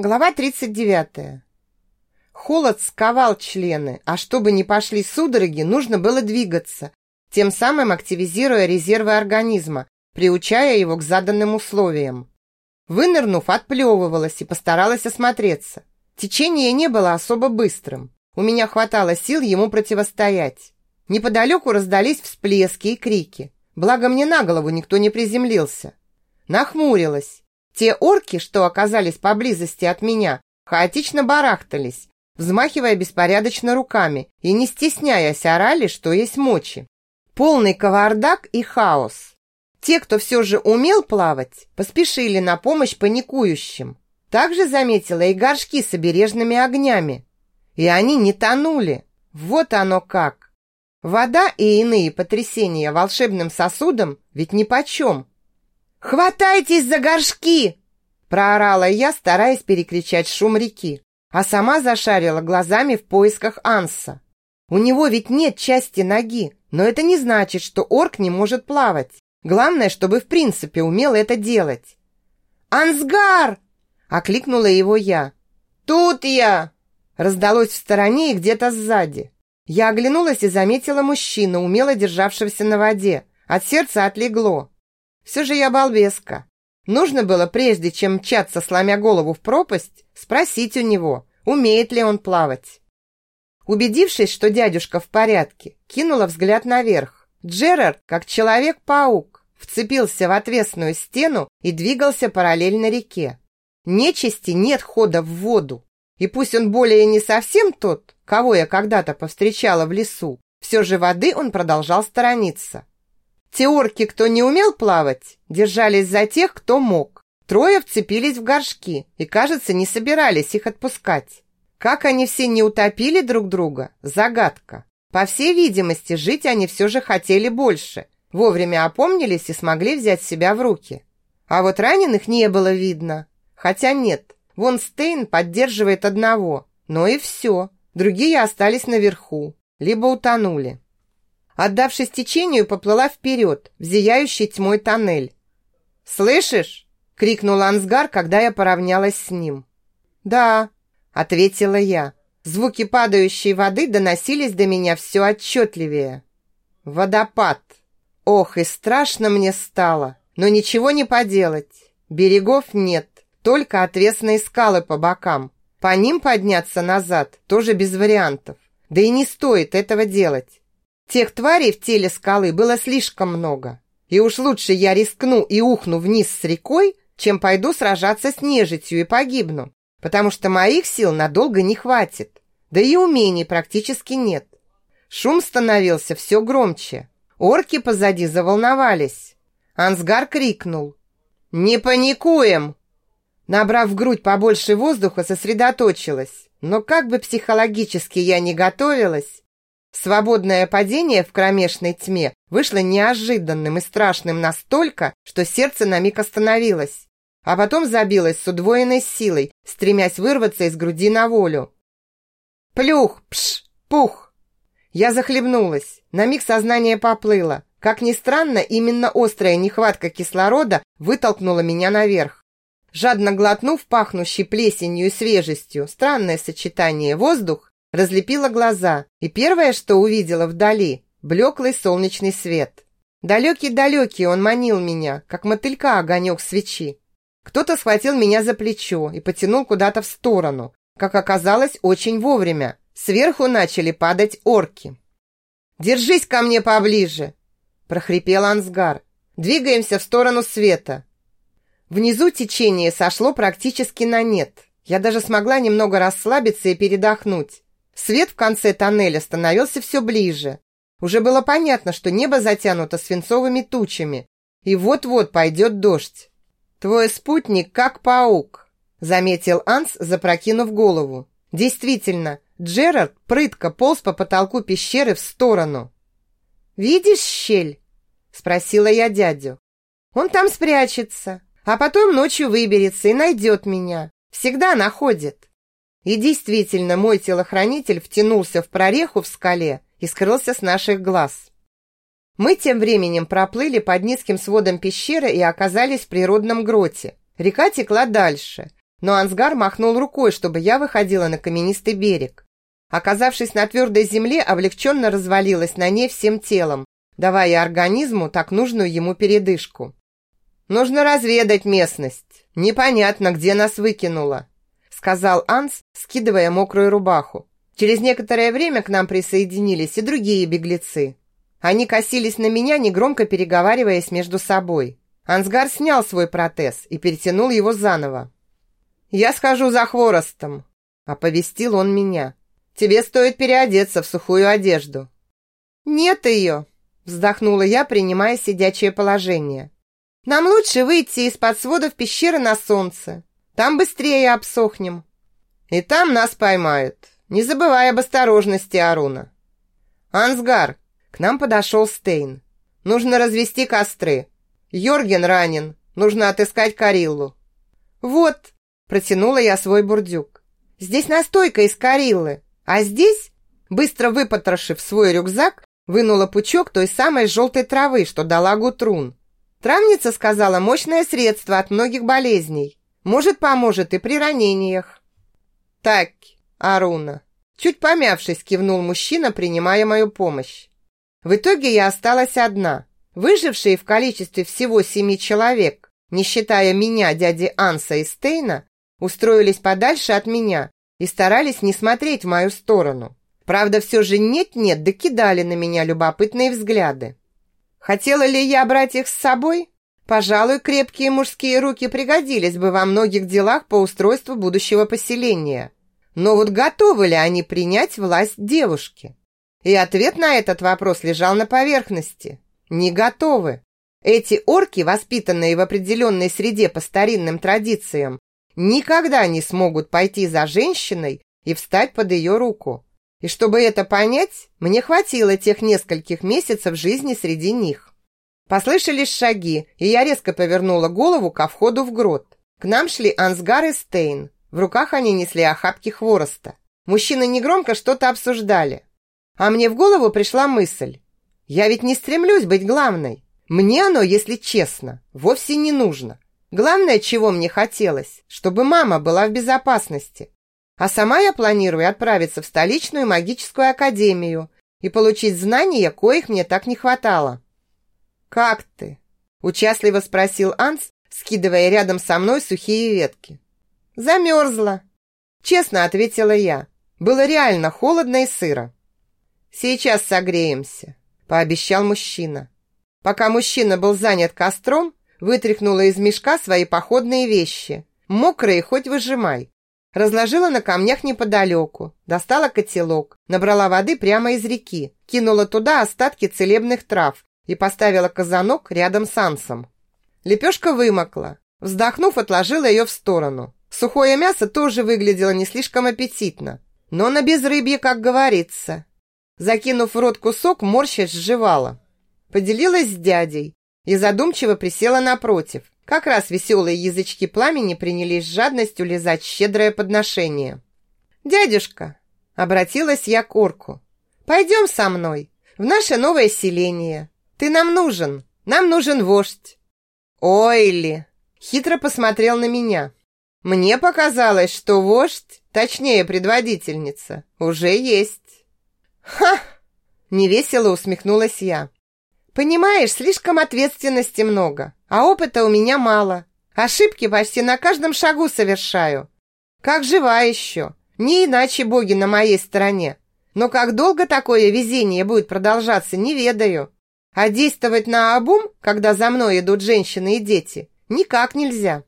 Глава 39. Холод сковал члены, а чтобы не пошли судороги, нужно было двигаться, тем самым активизируя резервы организма, приучая его к заданным условиям. Вынырнув, отплевывалась и постаралась осмотреться. Течение не было особо быстрым. У меня хватало сил ему противостоять. Неподалеку раздались всплески и крики. Благо мне на голову никто не приземлился. Нахмурилась. Те орки, что оказались поблизости от меня, хаотично барахтались, взмахивая беспорядочно руками и, не стесняясь, орали, что есть мочи. Полный кавардак и хаос. Те, кто все же умел плавать, поспешили на помощь паникующим. Также заметила и горшки с обережными огнями. И они не тонули. Вот оно как. Вода и иные потрясения волшебным сосудом ведь нипочем. «Хватайтесь за горшки!» Проорала я, стараясь перекричать шум реки, а сама зашарила глазами в поисках Анса. У него ведь нет части ноги, но это не значит, что орк не может плавать. Главное, чтобы в принципе умел это делать. «Ансгар!» – окликнула его я. «Тут я!» – раздалось в стороне и где-то сзади. Я оглянулась и заметила мужчину, умело державшегося на воде. От сердца отлегло. Все же я балбеска. Нужно было, прежде чем мчаться, сломя голову в пропасть, спросить у него, умеет ли он плавать. Убедившись, что дядюшка в порядке, кинула взгляд наверх. Джерард, как человек-паук, вцепился в отвесную стену и двигался параллельно реке. Нечисти нет хода в воду. И пусть он более не совсем тот, кого я когда-то повстречала в лесу, все же воды он продолжал сторониться. Те орки, кто не умел плавать, держались за тех, кто мог. Трое вцепились в горшки и, кажется, не собирались их отпускать. Как они все не утопили друг друга – загадка. По всей видимости, жить они все же хотели больше. Вовремя опомнились и смогли взять себя в руки. А вот раненых не было видно. Хотя нет, вон Стейн поддерживает одного. Но и все. Другие остались наверху, либо утонули. Отдавшись течению, поплыла вперед, в зияющий тьмой тоннель. «Слышишь?» — крикнул Ансгар, когда я поравнялась с ним. «Да», — ответила я. Звуки падающей воды доносились до меня все отчетливее. «Водопад!» Ох, и страшно мне стало, но ничего не поделать. Берегов нет, только отвесные скалы по бокам. По ним подняться назад тоже без вариантов. Да и не стоит этого делать. Тех тварей в теле скалы было слишком много. И уж лучше я рискну и ухну вниз с рекой, чем пойду сражаться с нежитью и погибну, потому что моих сил надолго не хватит. Да и умений практически нет. Шум становился все громче. Орки позади заволновались. Ансгар крикнул. «Не паникуем!» Набрав в грудь побольше воздуха, сосредоточилась. Но как бы психологически я не готовилась, Свободное падение в кромешной тьме вышло неожиданным и страшным настолько, что сердце на миг остановилось, а потом забилось с удвоенной силой, стремясь вырваться из груди на волю. Плюх, пш, пух! Я захлебнулась, на миг сознание поплыло. Как ни странно, именно острая нехватка кислорода вытолкнула меня наверх. Жадно глотнув пахнущий плесенью и свежестью, странное сочетание воздух, разлепила глаза, и первое, что увидела вдали, блеклый солнечный свет. Далекий-далекий он манил меня, как мотылька огонек свечи. Кто-то схватил меня за плечо и потянул куда-то в сторону. Как оказалось, очень вовремя. Сверху начали падать орки. «Держись ко мне поближе!» – прохрипел Ансгар. «Двигаемся в сторону света». Внизу течение сошло практически на нет. Я даже смогла немного расслабиться и передохнуть. Свет в конце тоннеля становился все ближе. Уже было понятно, что небо затянуто свинцовыми тучами, и вот-вот пойдет дождь. «Твой спутник как паук», — заметил Анс, запрокинув голову. Действительно, Джерард прытко полз по потолку пещеры в сторону. «Видишь щель?» — спросила я дядю. «Он там спрячется, а потом ночью выберется и найдет меня. Всегда находит». И действительно, мой телохранитель втянулся в прореху в скале и скрылся с наших глаз. Мы тем временем проплыли под низким сводом пещеры и оказались в природном гроте. Река текла дальше. но Ансгар махнул рукой, чтобы я выходила на каменистый берег. Оказавшись на твердой земле, облегченно развалилась на ней всем телом, давая организму так нужную ему передышку. «Нужно разведать местность. Непонятно, где нас выкинуло», сказал Анс, скидывая мокрую рубаху. Через некоторое время к нам присоединились и другие беглецы. Они косились на меня, негромко переговариваясь между собой. Ансгар снял свой протез и перетянул его заново. «Я схожу за хворостом», – оповестил он меня. «Тебе стоит переодеться в сухую одежду». «Нет ее», – вздохнула я, принимая сидячее положение. Нам лучше выйти из-под сводов пещеры на солнце. Там быстрее обсохнем. И там нас поймают. Не забывай об осторожности, Аруна. Ансгар, к нам подошел Стейн. Нужно развести костры. Йорген ранен. Нужно отыскать Кариллу. Вот, протянула я свой бурдюк. Здесь настойка из Кариллы. А здесь, быстро выпотрошив свой рюкзак, вынула пучок той самой желтой травы, что дала Гутрун. Травница сказала, мощное средство от многих болезней. Может, поможет и при ранениях. Так, Аруна. Чуть помявшись, кивнул мужчина, принимая мою помощь. В итоге я осталась одна. Выжившие в количестве всего семи человек, не считая меня, дяди Анса и Стейна, устроились подальше от меня и старались не смотреть в мою сторону. Правда, все же нет-нет, докидали на меня любопытные взгляды. Хотела ли я брать их с собой? Пожалуй, крепкие мужские руки пригодились бы во многих делах по устройству будущего поселения. Но вот готовы ли они принять власть девушки? И ответ на этот вопрос лежал на поверхности. Не готовы. Эти орки, воспитанные в определенной среде по старинным традициям, никогда не смогут пойти за женщиной и встать под ее руку. И чтобы это понять, мне хватило тех нескольких месяцев жизни среди них. Послышались шаги, и я резко повернула голову ко входу в грот. К нам шли Ансгар и Стейн. В руках они несли охапки хвороста. Мужчины негромко что-то обсуждали. А мне в голову пришла мысль. Я ведь не стремлюсь быть главной. Мне оно, если честно, вовсе не нужно. Главное, чего мне хотелось, чтобы мама была в безопасности. А сама я планирую отправиться в столичную магическую академию и получить знания, коих мне так не хватало. «Как ты?» – участливо спросил Анс, скидывая рядом со мной сухие ветки. «Замерзла», – честно ответила я. Было реально холодно и сыро. «Сейчас согреемся», – пообещал мужчина. Пока мужчина был занят костром, вытряхнула из мешка свои походные вещи. Мокрые хоть выжимай. Разложила на камнях неподалеку, достала котелок, набрала воды прямо из реки, кинула туда остатки целебных трав и поставила казанок рядом с ансом. Лепешка вымокла. Вздохнув, отложила ее в сторону. Сухое мясо тоже выглядело не слишком аппетитно, но на безрыбье, как говорится. Закинув в рот кусок, морщась сживала. Поделилась с дядей и задумчиво присела напротив, как раз веселые язычки пламени принялись с жадностью лизать щедрое подношение. «Дядюшка!» – обратилась я к орку. «Пойдем со мной в наше новое селение. Ты нам нужен, нам нужен вождь». «Ойли!» – хитро посмотрел на меня. «Мне показалось, что вождь, точнее предводительница, уже есть». «Ха!» – невесело усмехнулась я. «Понимаешь, слишком ответственности много а опыта у меня мало. Ошибки почти на каждом шагу совершаю. Как жива еще. Не иначе боги на моей стороне. Но как долго такое везение будет продолжаться, не ведаю. А действовать на обум, когда за мной идут женщины и дети, никак нельзя.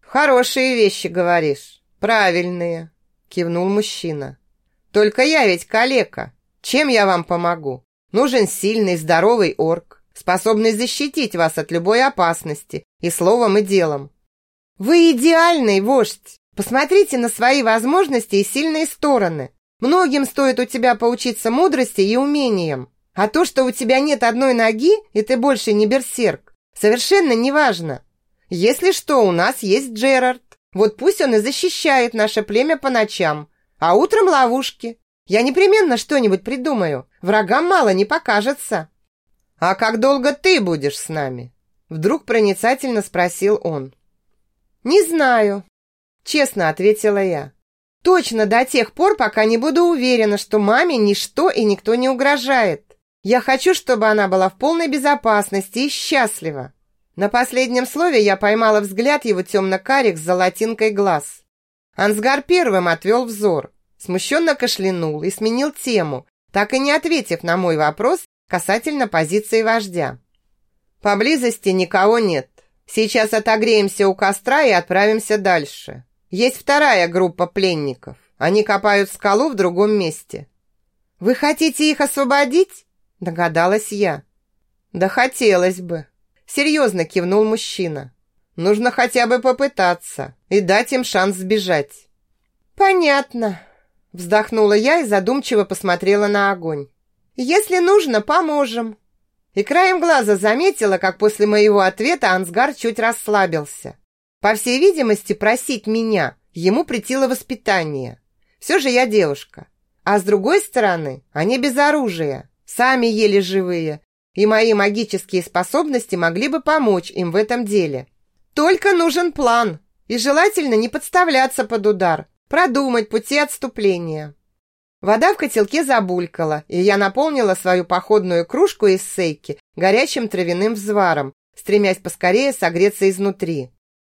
Хорошие вещи говоришь. Правильные, кивнул мужчина. Только я ведь калека. Чем я вам помогу? Нужен сильный, здоровый орк способный защитить вас от любой опасности и словом, и делом. Вы идеальный вождь. Посмотрите на свои возможности и сильные стороны. Многим стоит у тебя поучиться мудрости и умениям. А то, что у тебя нет одной ноги, и ты больше не берсерк, совершенно не важно. Если что, у нас есть Джерард. Вот пусть он и защищает наше племя по ночам, а утром ловушки. Я непременно что-нибудь придумаю. Врагам мало не покажется. «А как долго ты будешь с нами?» Вдруг проницательно спросил он. «Не знаю», честно ответила я. Точно до тех пор, пока не буду уверена, что маме ничто и никто не угрожает. Я хочу, чтобы она была в полной безопасности и счастлива. На последнем слове я поймала взгляд его темно-карих с золотинкой глаз. Ансгар первым отвел взор, смущенно кашлянул и сменил тему, так и не ответив на мой вопрос касательно позиции вождя. Поблизости никого нет. Сейчас отогреемся у костра и отправимся дальше. Есть вторая группа пленников. Они копают скалу в другом месте. Вы хотите их освободить? Догадалась я. Да хотелось бы. Серьезно кивнул мужчина. Нужно хотя бы попытаться и дать им шанс сбежать. Понятно. Вздохнула я и задумчиво посмотрела на огонь. Если нужно, поможем. И краем глаза заметила, как после моего ответа Ансгар чуть расслабился. По всей видимости, просить меня ему претило воспитание. Все же я девушка. А с другой стороны, они без оружия, сами еле живые, и мои магические способности могли бы помочь им в этом деле. Только нужен план, и желательно не подставляться под удар, продумать пути отступления. Вода в котелке забулькала, и я наполнила свою походную кружку из сейки горячим травяным взваром, стремясь поскорее согреться изнутри.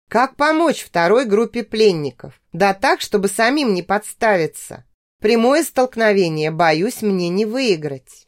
Как помочь второй группе пленников? Да так, чтобы самим не подставиться. Прямое столкновение, боюсь, мне не выиграть.